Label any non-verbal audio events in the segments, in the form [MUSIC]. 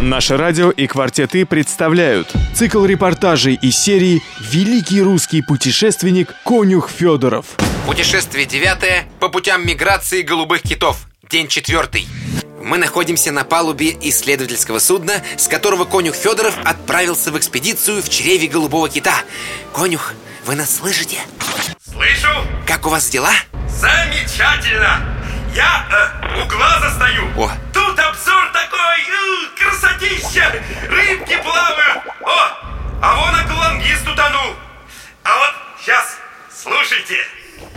Наше радио и «Квартеты» представляют цикл репортажей из серии «Великий русский путешественник Конюх Федоров». Путешествие девятое по путям миграции голубых китов. День четвертый. Мы находимся на палубе исследовательского судна, с которого конюх Федоров отправился в экспедицию в чреве голубого кита. Конюх, вы нас слышите? Слышу? Как у вас дела? Замечательно! Я э, у глаза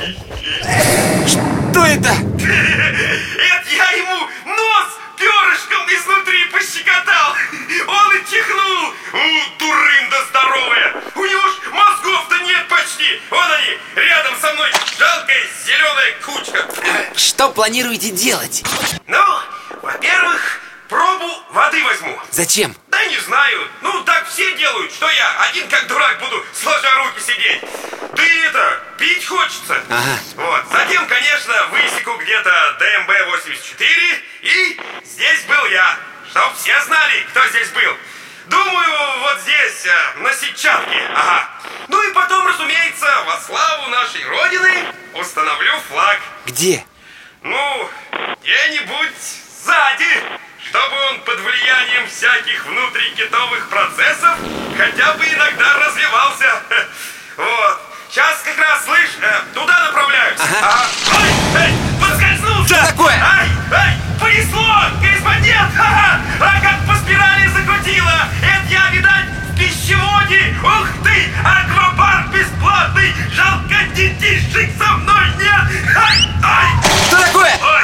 Что это? Это я ему нос перышком изнутри пощекотал. Он и чихнул. У, дурында здоровая. У него ж мозгов-то нет почти. Вон они, рядом со мной жалкая зеленая кучка. Что планируете делать? Ну, во-первых, пробу воды возьму. Зачем? Да не знаю. Ну, так все делают. Что я один как дурак буду сложа руки сидеть? Ага. Вот. Затем, конечно, высеку где-то ДМБ-84. И здесь был я. Чтоб все знали, кто здесь был. Думаю, вот здесь, э, на сетчатке. Ага. Ну и потом, разумеется, во славу нашей Родины установлю флаг. Где? Ну, где-нибудь сзади, чтобы он под влиянием всяких внутрикитовых процессов хотя бы иногда развивался. Вот. Сейчас как раз, слышь, э, туда Ой, эй, подскользнулся. Что такое? Ай, ай, понесло, корреспондент. [LAUGHS] Ага, а как по спирали закрутило. Это я, видать, в пищеводе. Ух ты, аквапарк бесплатный. Жалко, детишек со мной нет. Ай, ай. Что такое? Ой,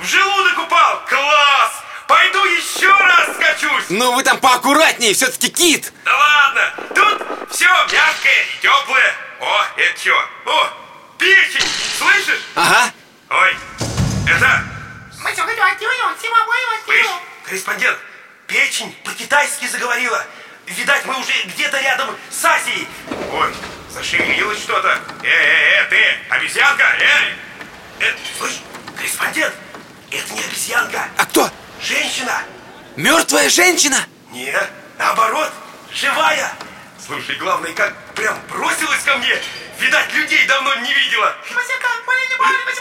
в желудок упал! Класс! Пойду еще раз скачусь! Ну вы там поаккуратнее, все-таки кит. Да ладно! Тут все мягкое и теплое. О, это что? О, печень! Слышишь? Ага. Ой, это... Слышь, корреспондент, печень по-китайски заговорила. Видать, мы уже где-то рядом с Азией. Ой, зашевелилось что-то. Э, э, э, ты, обезьянка, эй! Э, слышь, корреспондент, это не обезьянка, А кто? женщина. Мертвая женщина? Нет, наоборот, живая. Слушай, главное, как прям бросилась ко мне. Видать, людей давно не видела.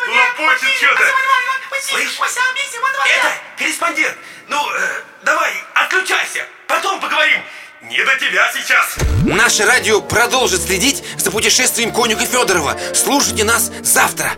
Лопочет что-то. Слышь, это корреспондент. Ну, э, давай, отключайся. Потом поговорим. Не до тебя сейчас. Наше радио продолжит следить за путешествием конюха Федорова. Слушайте нас завтра.